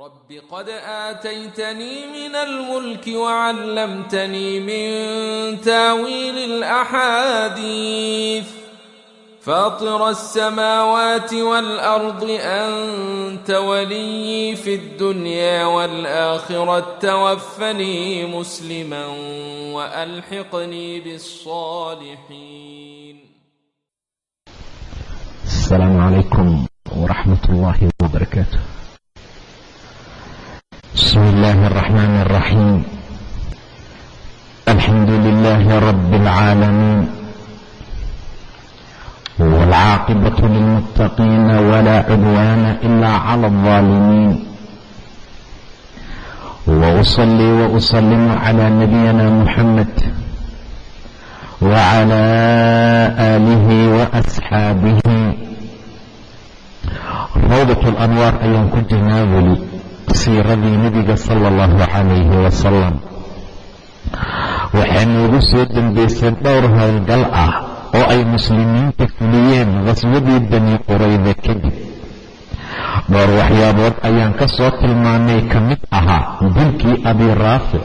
رب قد آتيتني من الملك وعلمتني من تاويل الأحاديث فاطر السماوات والأرض أنت ولي في الدنيا والآخرة توفني مسلما وألحقني بالصالحين السلام عليكم ورحمة الله وبركاته بسم الله الرحمن الرحيم الحمد لله رب العالمين والعاقبة للمتقين ولا عدوان إلا على الظالمين وأصلي وأسلم على نبينا محمد وعلى آله وأصحاabه rawdat اlanwaar ayaan ku jirnaa weli siiradii nebiga sala اllahu calayhi wasalam waxaa noogu soo dembaysay dhowr howlgal ah oo ay muslimiinta fuliyeen qhaswadii bani qurayda kadib. Dhowr waxyaabood ayaan ka soo tilmaanay ka mid ahaa dilkii abi raafic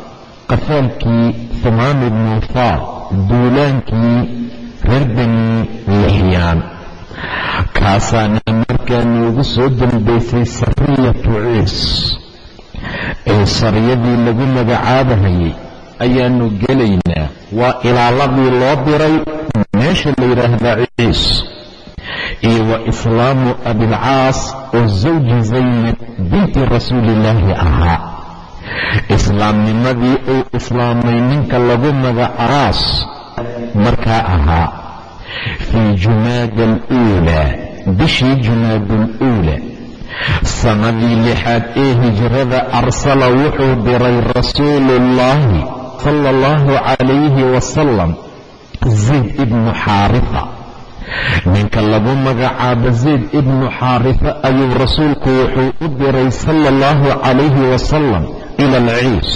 qafaalkii humaan ibnu faar duulaankii reer bani lixyaan kaasaana markaa noogu soo dambaysay sariyatu ciis ee sariyadii lagu magacaabahayay ayaanu gelaynaa. Waa ilaaladii loo diray meesha la yidhaahdaa ciis. Iyo wa islaamu abilcaas oo zawji zaynab binti rasuulillaahi ahaa. Islaamnimadii uu islaamay ninka lagu magacaas markaa ahaa. Fii jumaada aluulaa bishii jumaada aluulaa sannadii lixaad ee hijrada arsala wuxuu diray rasuuluullaahi sala allahu calayhi wasalam zayd ibnu xaarifa. Ninka lagu magacaabo zayd ibnu xaarifa ayuu rasuulku wuxuu u diray sala allahu calayhi wasalam ila alciis.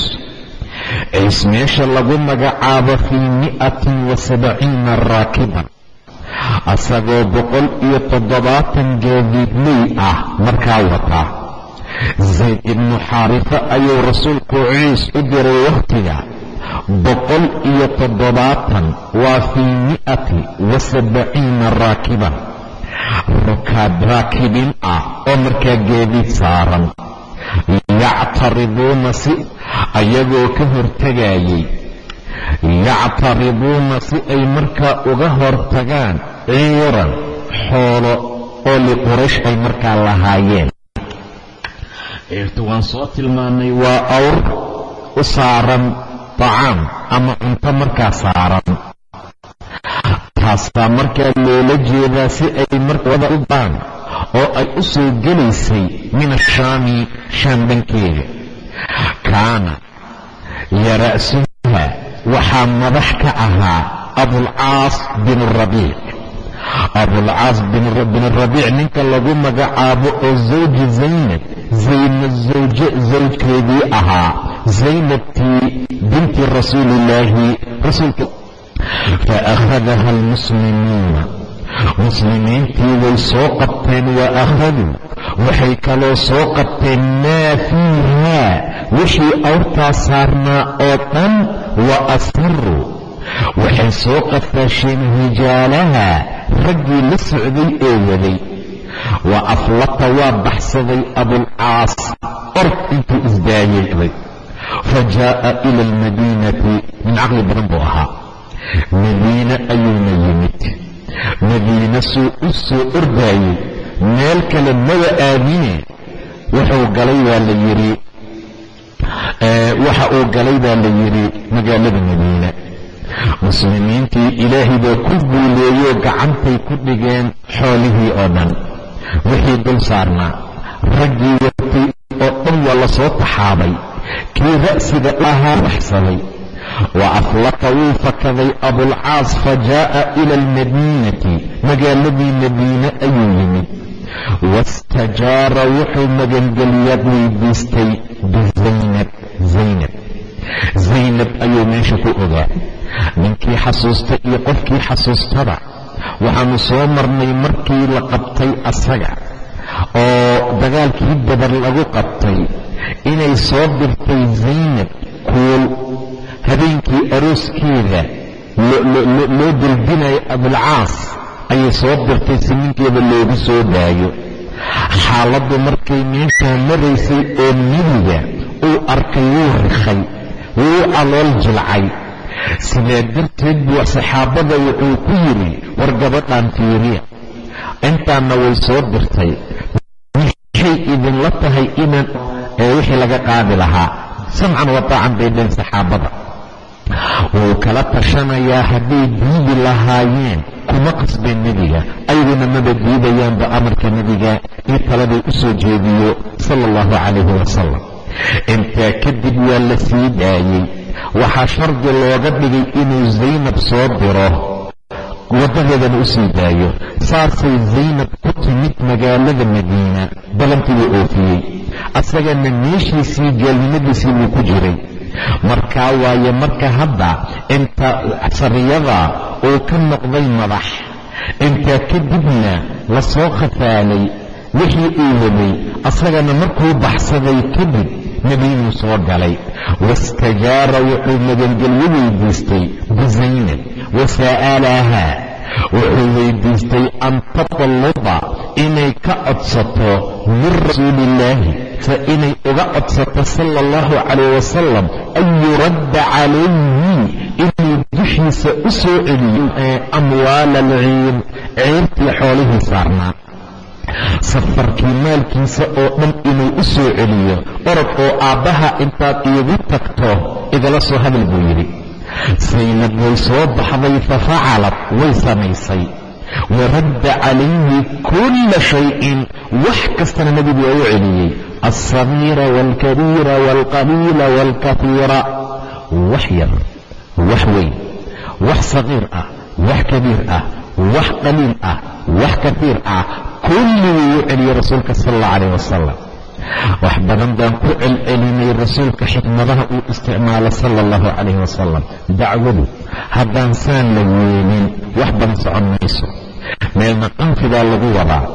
Ciis meesha lagu magacaabo fii mi'atin wa sabciina raakiban asagoo boqol iyo toddobaatan gaadiidley ah markaa wataa zayd ibnu xaarifa ayuu rasuulku ciis u diray wakhtiga boqol iyo toddobaatan waa fii mi'ati wa sabciina raakiban. Raakibiin ah oo markaa gaadiid saaran. Yactariduuna si ayagoo ka hortegayay yactariduuna si ay markaa uga hortagaan ciiran xoolo oo liquraysh ay markaa lahaayeen. Ciirtu waan soo tilmaannay waa awr u saaran tacaam ama cunto markaa saaran. Taasaa markaa loola jeedaa si ay marwada u baan oo ay u soo gelaysay min ashaami shaam dhankeeda kaana yara'suha waxaa madax ka ahaa abulcaas bin rabiic. Abulcaas bin rabiic ninka lagu magacaabo oo zawji zaynab zaynab zawje zawjkeedii ahaa zaynabtii binti rasuulillaahi rasuulka fa akhadaha almuslimuuna muslimiintii way soo qabteen wa akhaduu waxay kaloo soo qabteen maa fiiha wixii awrtaa saarnaa oo dhan wa asiruu waxay soo qafaasheen rijaalaha raggii la socday ee waday. Wa aflata waa baxsaday abulcaas org intuu isdaayeeday fa jaa'a ila almadiinati min caqli badan buu ahaa. Madiine ayuuna yimid. Madiine suu u soo ordaayey meel kale maba aadine wuxuu galay baa la yidhi waxa uu galay baa la yidhi magaalada madiine muslimiintii ilaahay baa ku guuleeyoo gacantay ku dhigeen xoolihii oo dhan. Wixii dul saarnaa raggii watay oo dhan waa la soo taxaabay. Kii ra'siga ahaa baxsaday wa aflata wuu fakaday abulcaas fa jaa'a ila almadiinati. Magaaladii madiine ayuu yimid wastajaara wuxuu magangeliyaad weydiistay bizaynab zaynab zaynab ayuu meesha ku ogaa ninkii xasuusta iyo qofkii xasuustaba waxaanu soo marnay markii la qabtay asaga oo dagaalkii badar lagu qabtay inay soo dirtay zaynab kuul habeenkii arooskeeda loo daldinayo abulcaas ayay soo dirtay si ninkeeda loogu soo daayo. Xaaladdu markay meeshaa maraysay oo nebiga uu arkay wuu rikhay wuu calool jilcay. Sidaa darteed buu saxaabada wuxuu ku yidhi war gabadhan fiiriya. Intaanna way soo dirtay. Maxay idinla tahay inaan wixii laga qaadi lahaa. Samcan wataacan bay dheen saxaabada. Wuu kala tashanayaa hadday diidi lahaayeen kuma qasbeen nebiga ayaguna maba diidayaanba amarka nebiga iyo taladay u soo jeediyo sala allahu calayhi wasalam intaa kadib waa la sii daayey. Waxaa shardi looga dhigay inuu zaynab soo diro. Waddadeedana u sii daayo. Saasay zaynab ku timid magaalada madiina balantii wuu oofiyey. Asagana meeshiisii gaalnimadiisii wuu ku jiray markaa waaye marka hadda inta sariyada uu ka noqday madax intaa kadibna la soo khafaalay wixii uu waday asagana markuu baxsaday kadib madiinuu soo galay. Wastajaara wuxuu magangelyo weydiistay bizaynab wasa'alaha wuxuu weydiistay an tatluba inay ka codsato min rasuuliillaahi fa inay uga codsato sala allahu calayh wasalam an yuradda calayhi inuu dushiisa u soo celiyo amwaala alciir ciirtii xoolihii saarnaa safarkii maalkiisa oo dhan inuu u soo celiyo orod oo aabbaha intaad iigu tagto igala soo hadal buu yidhi. Saynab way soo baxday fafacalad way samaysay waradda calayhi kulla shayin wax kastana nebigu waa u celiyey. Alsagiira waalkabiira waalqaliila waalkafiira wax yar wax weyn wax sagiir ah wax kabiir ah wax qaliil ah wax kafiir ah kulli wuu u celiyey rasuulka sala allah calayh wasalam wax badan baan ku celcelinay rasuulka xikmadaha uu isticmaalo sala allahu calayhi wasalam dacwadu haddaan saan la yeelin wax badan socon mayso. Meelna qanfi baa lagu wadaa.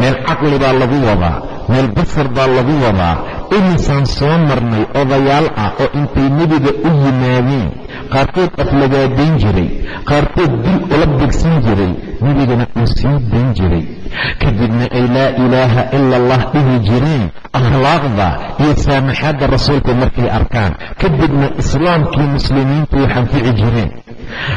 Meel caqli baa lagu wadaa. Meel basar baa lagu wadaa imisaan soo marnay odayaal ah oo intay nebiga u yimaadeen. Qaarkood aflagaadayn jiray qaarkood dil ula begsan jiray nebigana uu sii dayn jiray. Kadibna ay laa ilaaha ila allah dhihi jireen akhlaaqda iyo saamaxaadda rasuulku markay arkaan. Kadibna islaamkii muslimiintu way xanfici jireen.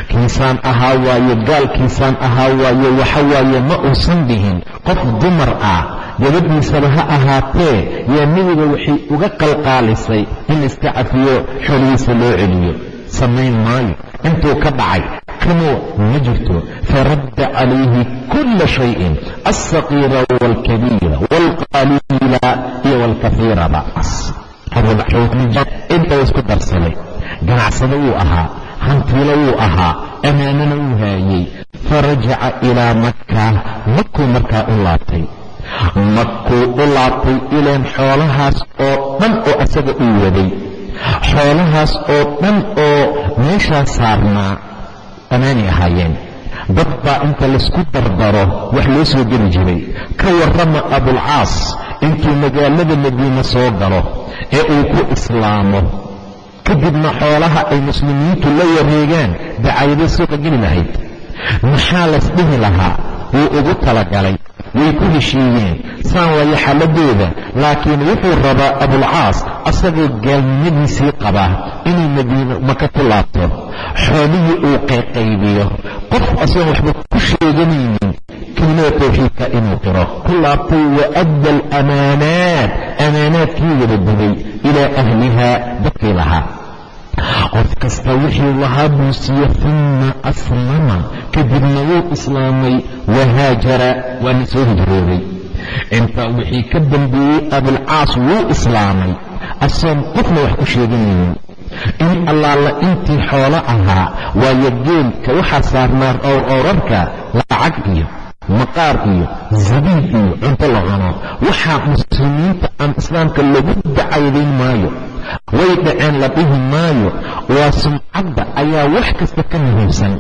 Kiisaan ahaa waaye gaalkiisaan ahaa waaye waxa waaye ma uusan dhihin qof dumar ah gabadhiisaba ha ahaatee yaa nebiga waxay uga qalqaalisay in iska cafiyo xoolihiisa loo celiyo. Samayn maayo intuu ka dhacay kanuu ma jirto. Faradda calayhi kulla shayin alsaqiira waalkabiira waalqaliila iyo waalkafiiraba inta isku darsaday ganacsado wuu ahaa hantiilo wuu ahaa ammaanana wuu haayey. Farajaca ilaa makka makuu markaa u laabtay makuu u laabtay ilaan xoolahaas oo dhan oo asaga uu waday? Xoolahaas oo dhan oo meeshaa saarnaa? Ammaanay ahaayeen. Dad baa inta laysku dardaro wax loo soo geli jiray. Ka warrama abulcaas intuu magaalada madiine soo galo ee uu ku islaamo. Kadibna xoolaha ay muslimiintu la wareegaan dacayaday suuqa geli lahayd. Maxaa laysdhihi lahaa wuu ugu talagalay. Way ku heshiiyeen saan waayo xaaladooda laakiin wuxuu rabaa abulcaas asagoo gaalnimadiisii qabaa inuu madiina maka ku laabto xoolihii uu qayqaybiyo qof asagoon waxba ku sheeganaynin kelimada tawxiidka inuu qiro. Ku laabtay wa adda alamaanaat amaanaadkii wada ilaa ahlihaa dadkii lahaa qof kasta wixii lahaa buu siiye aslama kadibna wuu islaamay wahaajara waana soo hijrooday intaa wixii ka dambeeyey abulcaas wuu islaamay. Asoon qofna wax ku sheeganaynin in allaala intii xoolo ahaa waayo geelka waxaa saarnaa owrarka lacag iyo maqaar iyo zabiib iyo cunto la cuno. Waxaa muslimiinta aan islaamka lagu dacaydayn maayo way dhaceen la dhihi maayo waa sumcadda ayaa wax kasta ka muhiimsan.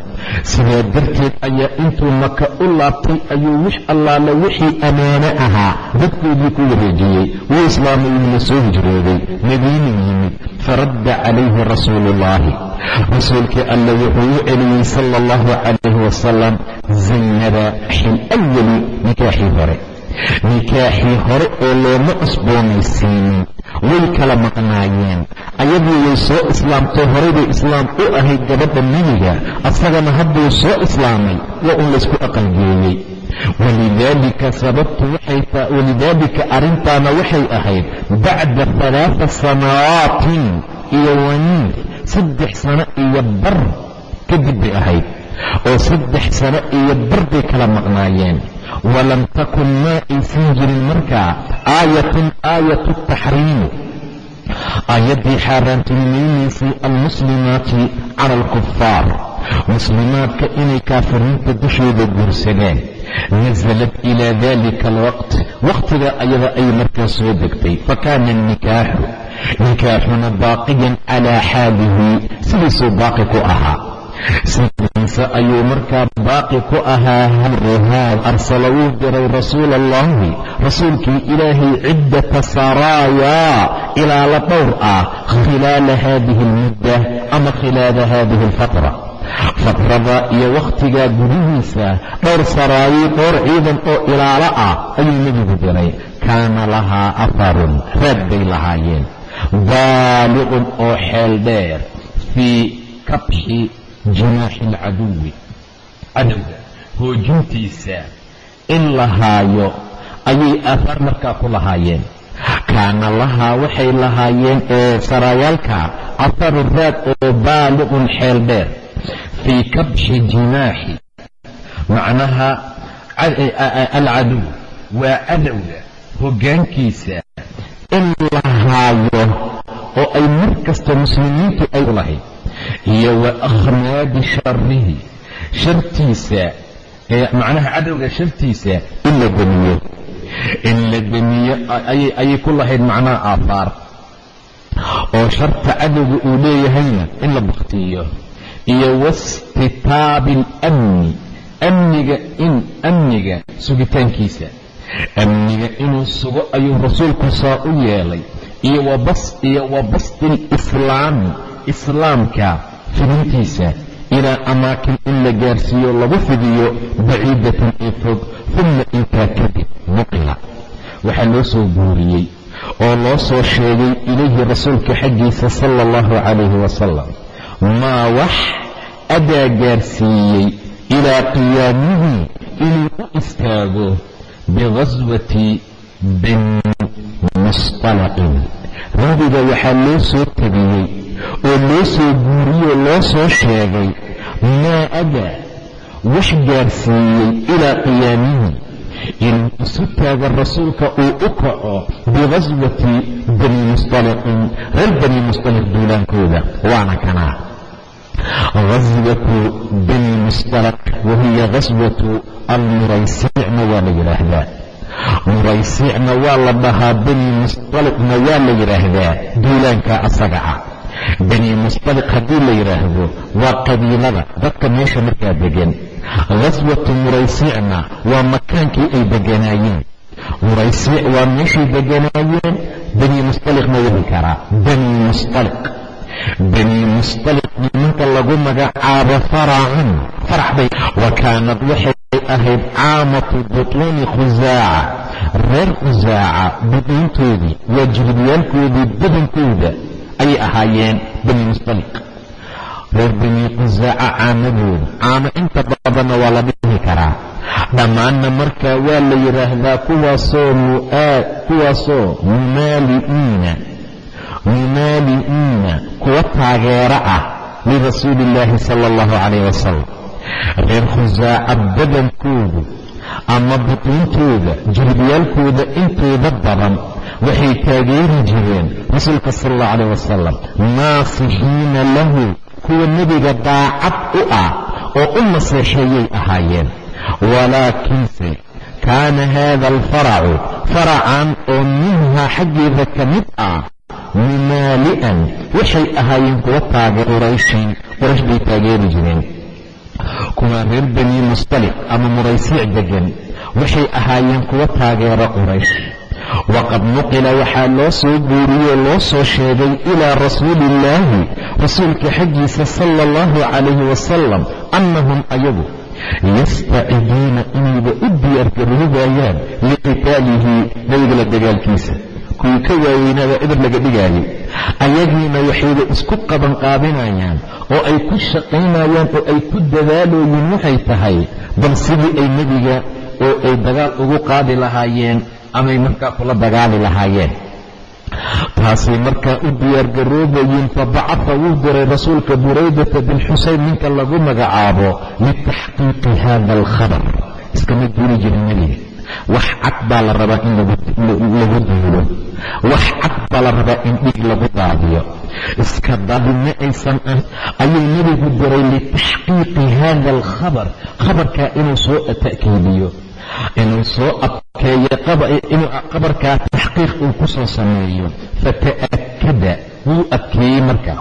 Sidaa darteed ayaa intuu maka u laabtay ayuu wix allaale wixii ammaano ahaa dadkoodii ku wareejiyey. Wuu islaamay wuuna soo hijrooday madiinuu yimid. Faradda calayhi rasuuluullaahi rasuulkii alle wuxuu u celiyey sala allahu calayhi wasalam zaynaba xil awali nikaaxii hore. Nikaaxii hore oo looma cusboonaysiinin way kala maqnaayeen. Ayadii way soo islaamtay horaybay islaam u ahayd gabadha nebiga asagana hadduu soo islaamay waa un laysku aqalgeeyey. Walidaalika arrintaana waxay ahayd bacda halaaa sanawaatin iyo waniir saddex sano iyo bar kadib bay ahayd oo saddex sano iyo bar bay kala maqnaayeen. Walam takun maa aysan jirin markaa aayatun aayatu taxriimi aayaddii xaaraantinimaynaysay almuslimaati cala alkufaar muslimaadka inay kaafiriinta dushooda guursadeen. Nasalad ilaa dalika alwaqt. Wakhtiga ayada ay markaa soo degtay. Fakaana alnikaaxu nikaaxuna baaqiyan calaa xaalihi sidiisuu baaqi ku ahaa sidiisa ayuu markaa baaqi ku ahaa haruhaad arsala wuu diray rasuula allahi rasuulkii ilaahay ciddata saraayaa ilaala dhowr ah khilaala haadihi almudda ama khilaala haadihi alfatra. Fatrada iyo wakhtigaa gudihiisa dhowr saraayi dhowr ciidan oo ilaalo ah ayuu nebigu diray kaana lahaa afarun raad bay lahaayeen. Baaliqun oo xeel dheer fii kabxi jinaaxi alcaduwi cadowga hoojintiisa in la haayo ayay aafaar markaa ku lahaayeen kaana lahaa waxay lahaayeen ee saraayaalka afaru raad oo baaliqun xeel dheer fii kabxi jinaaxi macnaha alcaduw waa cadowga hoggaankiisa in la haayo oo ay mar kasta muslimiintu ay iyo wa akhnaadi sharihi shartiisa macnaha cadowga shartiisa in la demiyo in la demiyo ayay ku lahayd macnaha aafaar. Oo sharta cadowga uu leeyahayna in la baktiyo iyo wastitaabi alamni amniga in amniga sugitaankiisa. Amniga inuu sugo ayuu rasuulku saa u yeelay. Iyo iyo wa basti islaamka fidintiisa ilaa amaakin in la gaarsiiyo lagu fidiyo baciidatan ee fog uma intaa kadib nuqila waxaa loo soo guuriyey oo loo soo sheegay ilayhi rasuulka xaggiisa sala allahu calayhi wasalam maa wax adaa gaarsiiyey ilaa qiyaamihi inuu u istaago bighaswati bani mustalaqin. Nabiga waxaa loo soo tabiyey oo loo soo guuriyoo loo soo sheegay maa adaa wax gaarsiiyey ilaa qiyaamihi. Inuu isu taaga rasuulka uu u kaco bighaswati bani mustaliqin reer bani mustaliq duulaankooda waana kanaa. Ghaswatu bani mustalaq wahiya ghaswatu almuraysiicna waa la yidhaahdaa. Muraysiicna waa la dhahaa bani mustaliqna waa la yidhaahdaa duulaanka asaga ah bani mustaliq haddii la yidhaahdo waa qabiilada. Dadka meesha markaa degan ghaswatu muraysiicna waa makaankii ay deganaayeen. Muraysiic waa meeshay deganaayeen. Bani mustaliqna weli karaa. Bani mustaliq. Bani mustaliq nimanka lagu magacaabo faracan farax bay. Wa kaanad waxay ahayd caamatu butuuni khusaaca reer khusaaca butuuntoodii waa jilibiyaalkoodii badankooda ayay ahaayeen bani mustaliq. Reer bani khusaaca caamadooda caamo inta badanna waa la dhihi karaa. Dhammaanna markaa waa la yidhaahdaa kuwaasoo mumaali'iina mumaali'iina kuwa taageero ah lirasuuli illaahi sala allahu calayh wasalam reer khusaaca badankoodu ama butuuntooda jilbiyaalkooda intooda badan waxay taageeri jireen rasuulka sala allahu calayh wasalam naasixiina lahu kuwa nebiga daacad u ah oo u naseexeeyay ahaayeen. Walaakiinse kaana haada alfaracu faracan oo minhaa xaggeeda ka mid ah mumaali'an waxay ahaayeen kuwa taageer qurayshin quraysh bay taageeri jireen. Kuwaa reer bani mustaliq ama muraysiic degan waxay ahaayeen kuwa taageera quraysh waqad nuqila waxaa loo soo guuriyey loo soo sheegay ilaa rasuuli illaahi rasuulka xaggiisa sala allahu calayhi wasalam annahum ayagu yastaciduuna inayba u diyaargaroobayaan liqitaalihi nabigala dagaalkiisa kuwii ka waaweynaabaa eber laga dhigaayay ayagiina waxayba isku qabanqaabinayaan oo ay ku shaqaynayaan oo ay ku dadaalooyiin waxay tahay bal sidii ay nebiga oo ay dagaal ugu qaadi lahaayeen amay markaa kula dagaali lahaayeen. Taasay markaa u diyaargaroobayeen fabacafa wuu diray rasuulka buraydata bin xuseyn ninka lagu magacaabo litaxqiiqi hada alkhabar. Iskama duuli jirin nebiga wax cad baa la rabaa in lagu duulo wax cad baa la rabaa in dhig lagu daadiyo. Iska daadime aysan ah. Ayuu nebigu diray litaxqiiqi hada alkhabar. Khabarkaa inuu soo ta'kiidiyo inuu soo adkeeyo inuu qabarkaa taxqiiq uu ku soo sameeyo fata'akada wuu adkeeyey marka.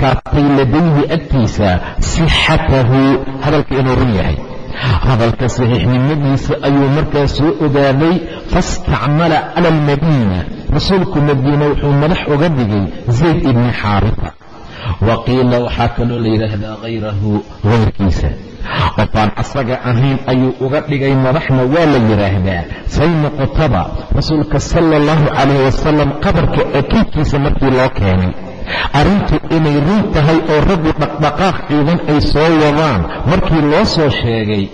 Kaatay ladayhi agtiisa sixatahu hadalka inuu run yahay. Hadalka saxiixnimadiisa ayuu markaa soo ogaaday faistacmala cala almadiina. Rasuulku madiina wuxuu madax uga dhigay zayd ibni xaarita wa qiila waxaa kaloo la yidhaahdaa hayrahu hayrkiisa qofaan asaga ahayn ayuu uga dhigay madaxna waa la yidhaahdaa say noqotaba rasuulka sala allahu calayh wasalam qabarka akiidkiisa markii loo keenay arrintu inay run tahay oo raggu dhaqdhaqaaq ciidan ay soo wadaan. Markii loo soo sheegay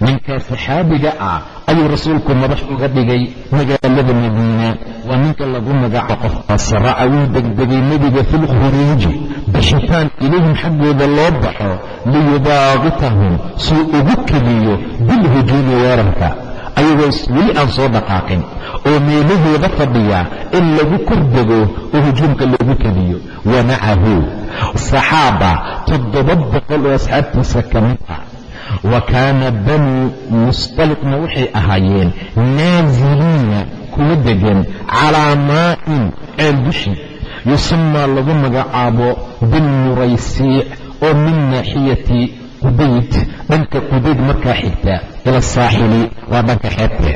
ninkaa saxaabiga ah ayuu rasuulku madax uga dhigay magaalada madiina. Waa ninka lagu magaco qof asraca wuu degdegay nebiga fi lkhuruuji bixitaan ilayhim xaggooda loo baxo liyubaaqitahum suu ugu keliyo bilhujuumi weerarka ayagoo weli aan soo dhaqaaqin oo meelahooda fadhiya in lagu kordego oo hujuumka lagu keliyo wa macahu saxaaba toddoba boqol oo asxaabtiisa ka mid ah. Wa kaana banuu mustaliqna waxay ahaayeen naasiliina kuwa degan calaa maa'in ceel dushi. Yusamaa lagu magacaabo bilmuraysiic oo min naaxiyati qudayd dhanka qudayd markaa xigta ila asaaxili waa dhanka xeebta.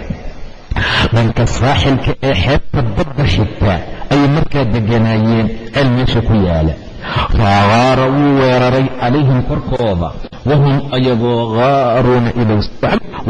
Dhanka saaxilka ee xeebta badda xigta ayay markaa deganaayeen ceel meesha ku yaalla. Faagaara wuu weeraray calayhim korkooda wahum ayagoo haaruuna ilow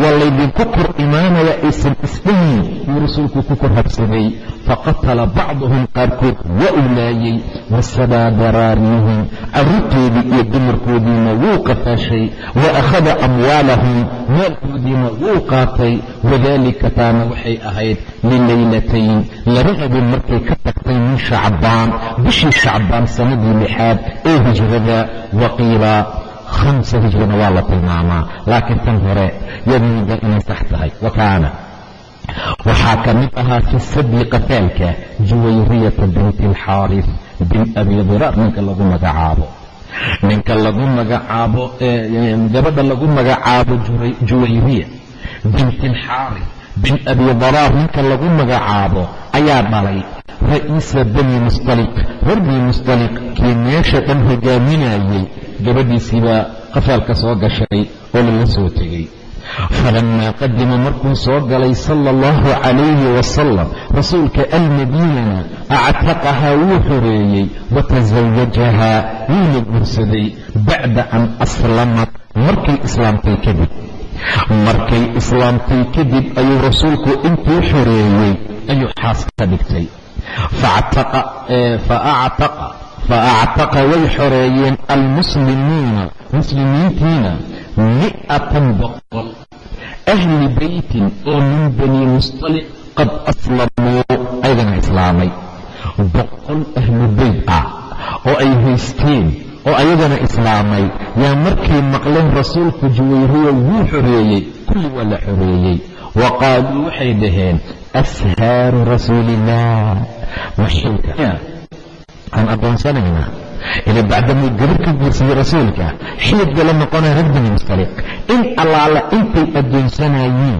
waa laydinku kor imaanaya aysan isdhahin wuu rasuulku ku kor habsaday faqatala bacduhum qaarkood waa uu laayey wasadaa daraariyihim carruurtoodii iyo dumarkoodiina wuu qafaashay wa akhada amwaalahum maalkoodiina wuu qaatay wadaalika taana waxay ahayd lilaylatayn laba habeen markay ka tagtay min shacbaan bishii shacbaan sanadii lixaad ee hijrada waqiila hamsa hijrana waa la tilmaamaa laakiin tan hore yadmiga inay sax tahay wa kaana waxaa ka mid ahaa fi sadyi qataalka juwayriyata binti alxaaris bin abi diraar ninka lagu magacaabo ninka lagu magacaabo gabadha lagu magacaabo juwayriya binti alxaaris bin abi daraar ninka lagu magacaabo ayaa dhalay ra'iisa bani mustaliq reer bani mustaliq kii meesha dhan hogaaminayey gabadhiisiibaa qafaalka soo gashay oo lala soo tegey falamaa qadima markuu soo galay sala allahu calayhi wasalam rasuulka almadiinana actaqahaa wuu xoreeyey watasawajahaa wuuna guursaday bacda an aslamat markay islaamtay kadib. Markay islaamtay kadib ayuu rasuulku intuu xoreeyey ayuu xaas ka dhigtay. Fa actaqa way xoreeyeen almuslimuuna muslimiintiina mi'atan boqol ahli beytin oo min bani mustaliq qad aslamuu ayagana islaamay boqol ahlu beyt ah oo ay haysteen oo ayagana islaamay yaa markay maqleen rasuulku juwayriya wuu xoreeyey kulli waa la xoreeyey wa qaaluu waxay dhaheen ashaaru rasuuliillah aan addoonsanaynaa ila bacdamuu gabar ka guursaday rasuulka xilidba la noqonaya rag bani mustaliq in allaala intay addoonsanayiin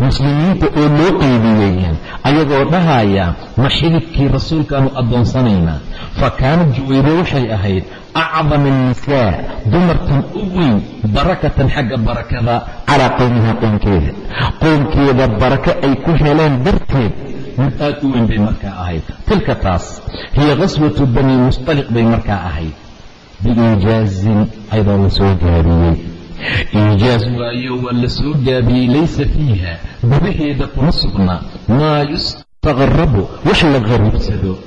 muslimiinta oo loo qeybiyey ayagoo dhahaya ma xididkii rasuulkaanu addoonsanaynaa fa kaanat juwayre waxay ahayd acdama annisaa dumartan u weyn barakatan xagga barakada calaa qowmiha qoomkeeda qoomkeeda barako ay ku heleen darteed mid aad u weyn bay markaa ahayd. Tilka taas hiya qaswatu bani mustaliq bay markaa ahayd. Biiijaazin ayadoo la gaabiyey. Iijaaz waayo waa la gaabiyey laysa fiiha. Gudaheeda kuma sugna. Maa yustaqrabu wax la qariibsado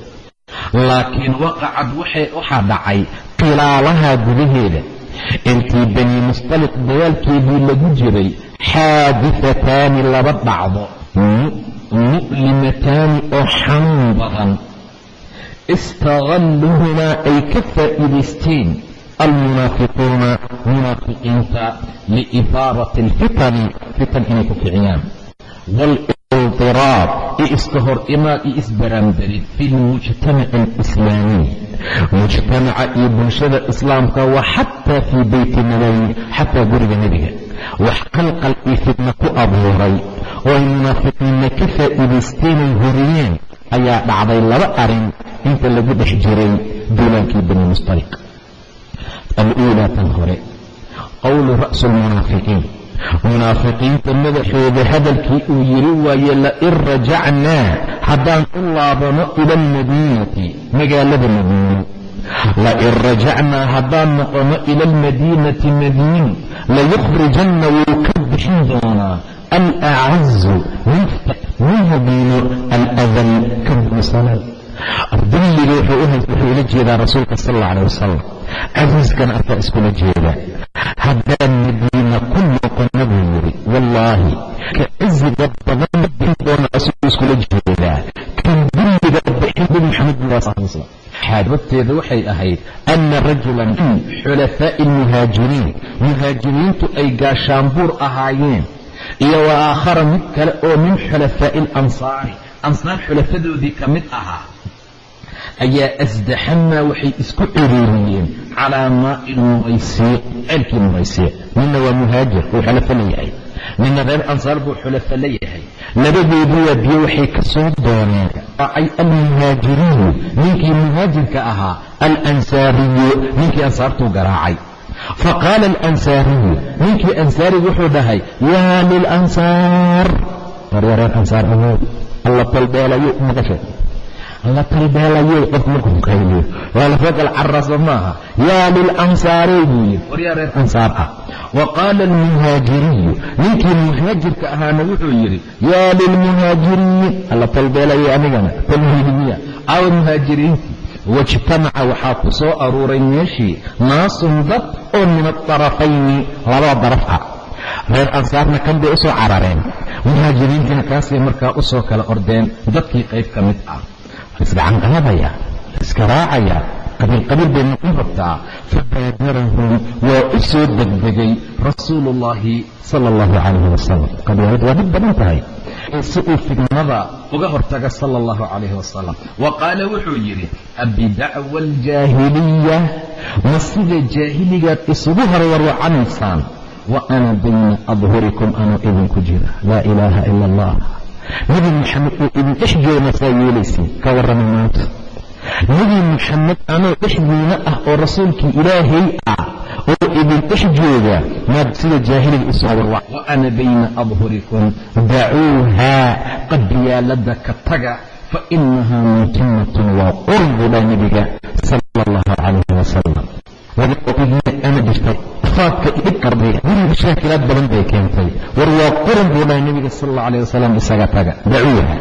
laakiin waqacad waxaa dhacay khilaalahaa gudaheeda. Intii bani mustaliq dagaalkeedii lagu jiray xaadifataani laba dhacdo mu'limataani oo xanuun badan istaqalluhumaa ay ka faa'iidaysteen almunaafiquuna munaafiqiinta liifaarati alfitani fitan inay ku kiciyaan waaliltiraab iyo iska hor imaad iyo isbaraanbarid fi lmujtamaci alislaamiy mujtamaca iyo bulshada islaamka wa xataa fii beyti nabawi xataa guriga nebiga wax qalqal iyo fitna ku abuuray oo ay munaafiqiinna ka faa'iidaysteenay horiyeen ayaa dhacday laba arrin inta lagu dhex jiray duulaankii bani mustaliq. Aluulaa tan hore qowlu ra'su lmunaafiqiin munaafiqiinta madaxooda hadalkii uu yiri waaye lain rajacnaa haddaan u laabano ila almadiinati magaalada madiino lain rajacnaa haddaan noqono ila almadiinati madiino layukhrijanna wuu ka bixin doonaa alacazu min madiino aladal ka musalal dulliga wuxuu ula jeedaa rasuulka sal alla aleh wasalam casiiskan arkaa iskula jeeda haddaan madiina ku noqonna buu yidhi wallaahi ka ciziga badan bixin doona asagoo iskula jeedaa kan dulliga bixin nabi maxamed buu xaadabteeda waxay ahayd ana rajulan min xulafaa'i almuhaajiriin muhaajiriintu ay gaashaanbuur ahaayeen. Iyo wa aakhara mid kale oo min xulafaa'i alansaari. Ansaar xulafadoodii ka mid ahaa. Ayaa asdaxanaa waxay isku ciriiriyeen calaa maa'i lmuraysiiq ceelkii muraysiiq midna waa muhaajir uu xulafo leeyahay midna reer ansaar buu xulafo leeyahay labadoodiiyaa biyo waxay ka soo dooneen. Raacay almuhaajiriyu ninkii muhaajirka ahaa alansaariyu ninkii ansaartuu garaacay. Faqaala alansaariyu ninkii ansaarigu wuxuu dhahay yaa lilansaar waryaa reer ansaar awood alla talbeelayo maqashe la talbeelayo qofku markuu qayliyo waa la soo kala carasa maaha. Yaa lilansaarey buu yidhi waryaa reer ansaar ah wa qaala almuhaajiriyu ninkii muhaajirka ahaana wuxuu yidhi yaa lilmuhaajiriin alla talbeelayo anigana. Talmiimiya aawa muhaajiriintii waijtamaca waxaa ku soo aruuray meeshii naasun dad oo min adarafayni labada daraf ah. Reer ansaarna kan bay u carareen. Muhaajiriintiina kaasay markaa u kala ordeen. Dadkii qayb ka mid ah isgacan qaadaya iska raacaya qabiilqabiil bay noqon rabtaa fabaadarahum waa u soo degdegay rasuulu ullaahi sala allahu calayhi wasalam qabiilad waa dhib badan tahay. Si uu fidnada uga hortaga sala allahu calayhi wasalam wa qaala wuxuu yidhi abidacwa aljaahiliya ma sida jaahiligaad isugu horwarwacanaysaan wa ana bayna adhurikum anoo idinku jira. Laa ilaaha ila allah nebi maxamed oo idin dhex jooga saa yeelaysiin ka warrama maanta. Nebi maxamed anoo dhexdiina ah oo rasuulkii ilaahay ah oo idin dhex jooga maad sida jaahiliga isu warwac wa ana bayna adhurikum dacuuhaa qadiyaalada ka taga fa inahaa mutimatun waa dhaha nebiga sala allahu calayhi wasalam ana jirtay faadka idhib ardayga guriga shaakilaad badan bay keentay. War waa quran buu dhahay nebiga sal alla alayh wasalam isaga taga. Dacuuha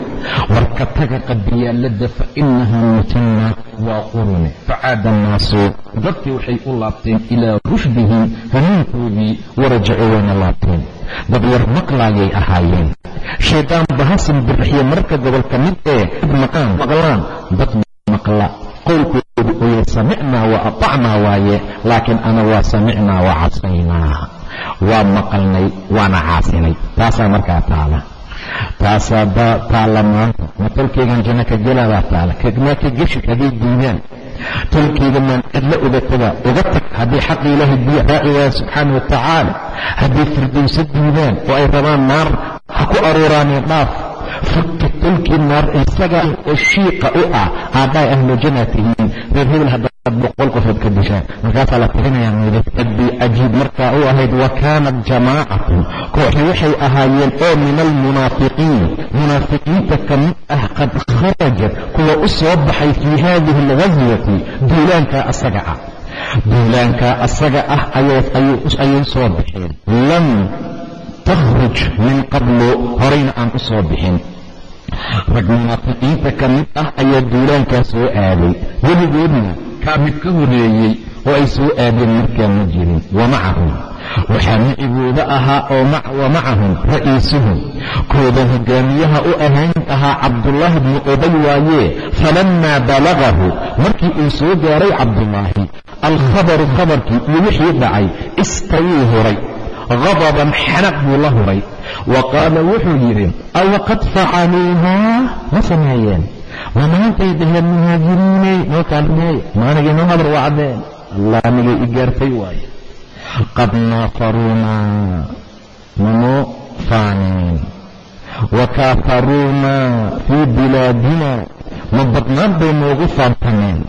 war ka taga qadiyaalada fa inaha mutima waa qurune facaada annaasu. Dadkii waxay u laabteen ilaa rushdihim hanuunkoodii warajacuu wayna laabteen. Dad war maqlaayay ahaayeen. Shaydaan bahasin birixiye marka gobolka mid ee maqaan maqlaan dad maqla qowlkoodu uya samicnaa wa atacnaa waaye laakiin ana waa samicnaa wa casaynaa. Waa maqalnay waana caasinay. Taasaa markaa taala. Taasaa taalla maanta. Ma tolkaygan ka gelabaa taala? Maa ka hadday diidaan? Tolkayga maan cidla uga taga uga tag haddii xaqi ilaahay raaci waaya subxaana wa tacaala hadday firdowsa diidaan oo ay rabaan naar ha ku aruuraanee dhaaf fakka tolkii naar isaga oo shiiqa u ah aadhaay ahlujannaa tihiin reer hebel haddaad boqol qofood ka dishaan markaasaa la tirinayaa meydad cajiib markaa u ahayd wa kaanat jamaacatun kooxi waxay ahaayeen oo min almunaafiqiin munaafiqiinta ka mid ah qad kharajat. Kuwa u soo baxay fii haadihi alghaswati duulaankaa asaga ah duulaankaa asaga ah ayay soo baxeen takhruj min qablu horayna aan u soo bixin rag munaafiqiinta ka mid ah ayaa duulaankaa soo aaday weligoodna kaa mid ka horeeyey oo ay soo aadeen markaa ma jirin wa macahum waxaa macigooda ahaa oo wa macahum ra'iisuhum kooda hogaamiyaha u ahaan ahaa cabdullaahi bnu obay waayee falammaa balagahu markii uu soo gaaray cabdullaahi alkhabaru khabarkii iyo wixii dhacay istawuu huray hadaban xanaq buu la huray wa qaala wuxuu yidhi awaqad facaluuhaa ma sameeyeen ma maantay dhaheen muhaajiriiney noo kaalmeey maanigay noo wacdeen allah anigay i gaartay waaye qad naafaruunaa manoo faaneen wa kaafaruunaa fii bilaadina ma badnaan bay noogu faantameen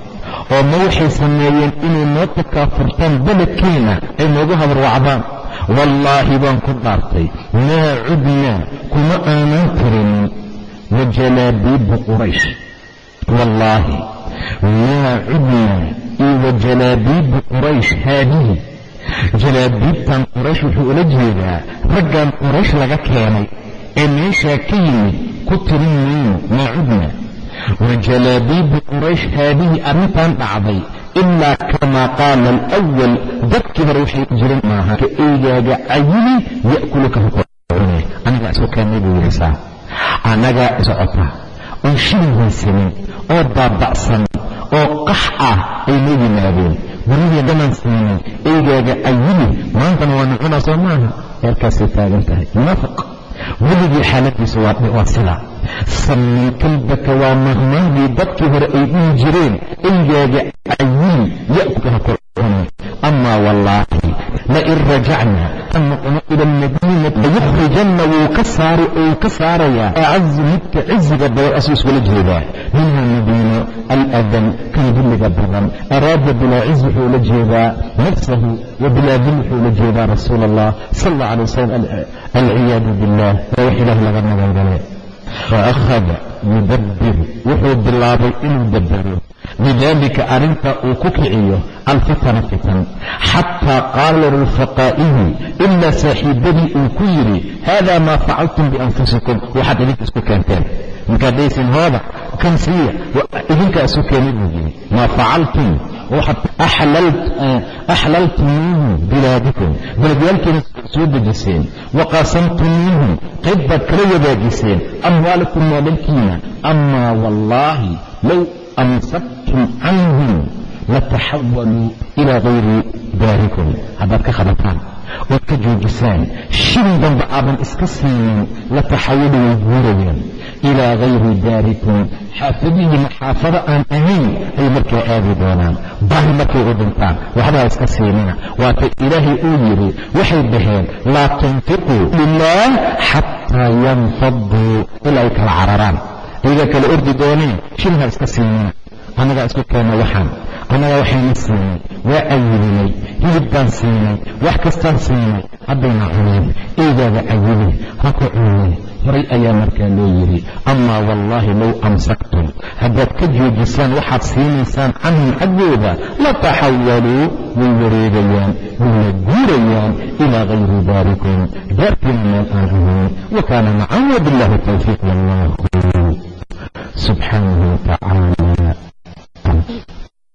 oo ma waxay sameeyeen inay noo takaafurtaan beledkiina ay noogu habarwacdaan wallaahi baan ku dhaartay. Maa cudnaa kuma aanan tirinin wa jalaabiibu quraysh. Wallaahi maa cudnaa io wa jalaabiibu quraysh haadihi. Jalaabiibtan quraysh wuxuu ula jeedaa raggan quraysh laga keenay. Ee meeshaa ka yimid ku tirin mayno maa cudnaa wa jalaabiibu quraysh haadihi arrintan dhacday ilaa kamaa qaala alwal dadkii hore waxay jireen maaha ka eygaaga cayili ya'kuluka hukune anagaa isku keennay buu yidhi saa annagaa socota oon shilin haysanin oo baaba'san oo qax ah ay noo yimaadeen gurihii dhaman siinin eygaaga cayili maantana waa nucunaa soo maaha eerkaasay taagan tahay munaafiq weligii xaaladiisu waa sila. Samin kalbaka waa mahmahdii dadkii hore ay dhihi jireen eygaaga cayili ya'kuka ha cune amaa wallaahi lain rajacna an noqono ila almadiinati layukhrijanna wuu ka saari ou ka saarayaa. Acazu midka ciziga badan asuu iskula jeedaa minha madiino aladan kan dulliga badan. Araada bilaa ciz wuxuu la jeedaa nafsahu wa bilaa dil wuxuu la jeedaa rasuul allah sal alla alay wasalam alciyaadu billah waa wax ilaah laga magangale faakhada yudabbiru wuxuu bilaabay inuu dabbero lidaalika arrinta uu ku kiciyo alfitana fitan. Xataa qaala lirufaqaa'ihi ilaa saaxiibadii uu ku yidhi haadaa maa facaltum bianfusikum waxaad idinka isku keenteen. Markaadaysin hooda kan siiya idinkaa isu keenay buu yidhi maa facaltum waxaad axlaltumuuhu bilaadikum beledyaalkiina soo dejiseen waqaasamtumuuhum qayb baad kala wadaajiseen amwaalakum maalalkiina amaa wallaahi low amsaktum canhum lataxawaluu ilaa kayri daarikum haddaad ka khadataan ood ka joojisaan shilin dambe aadan iska siinin lataxawalu way guurayaan ilaa kayri daarikum xaafadihiina xaafado aan ahayn ay markaa aadi doonaan baahi markay u dhintaan waxbaa iska siinina waata ilaahay uu yidhi waxay dhaheen laa tunfiquu lilaah xataa yanfaduu ilaa ay kala cararaan ayagaa kala ordi dooneen shilin ha iska siinina annagaa isku keena waxaan annagaa waxayna siinay waa cayilinay hilib baan siinay wax kastaan siinay haddayna cuneen eegaaga cayilin ha ku cuneen horay ayaa markaa loo yidhi amaa wallaahi low amsaktum. Haddaad ka joojisaan waxaad siinaysaan canhum xaggooda la taxawaluu way wareegayaan wayna guurayaan ilaa kayri daarikum daartiina meel aan ahayn wa kaana macan wabillahi tawfiiq wallahu subxaanahu watacaala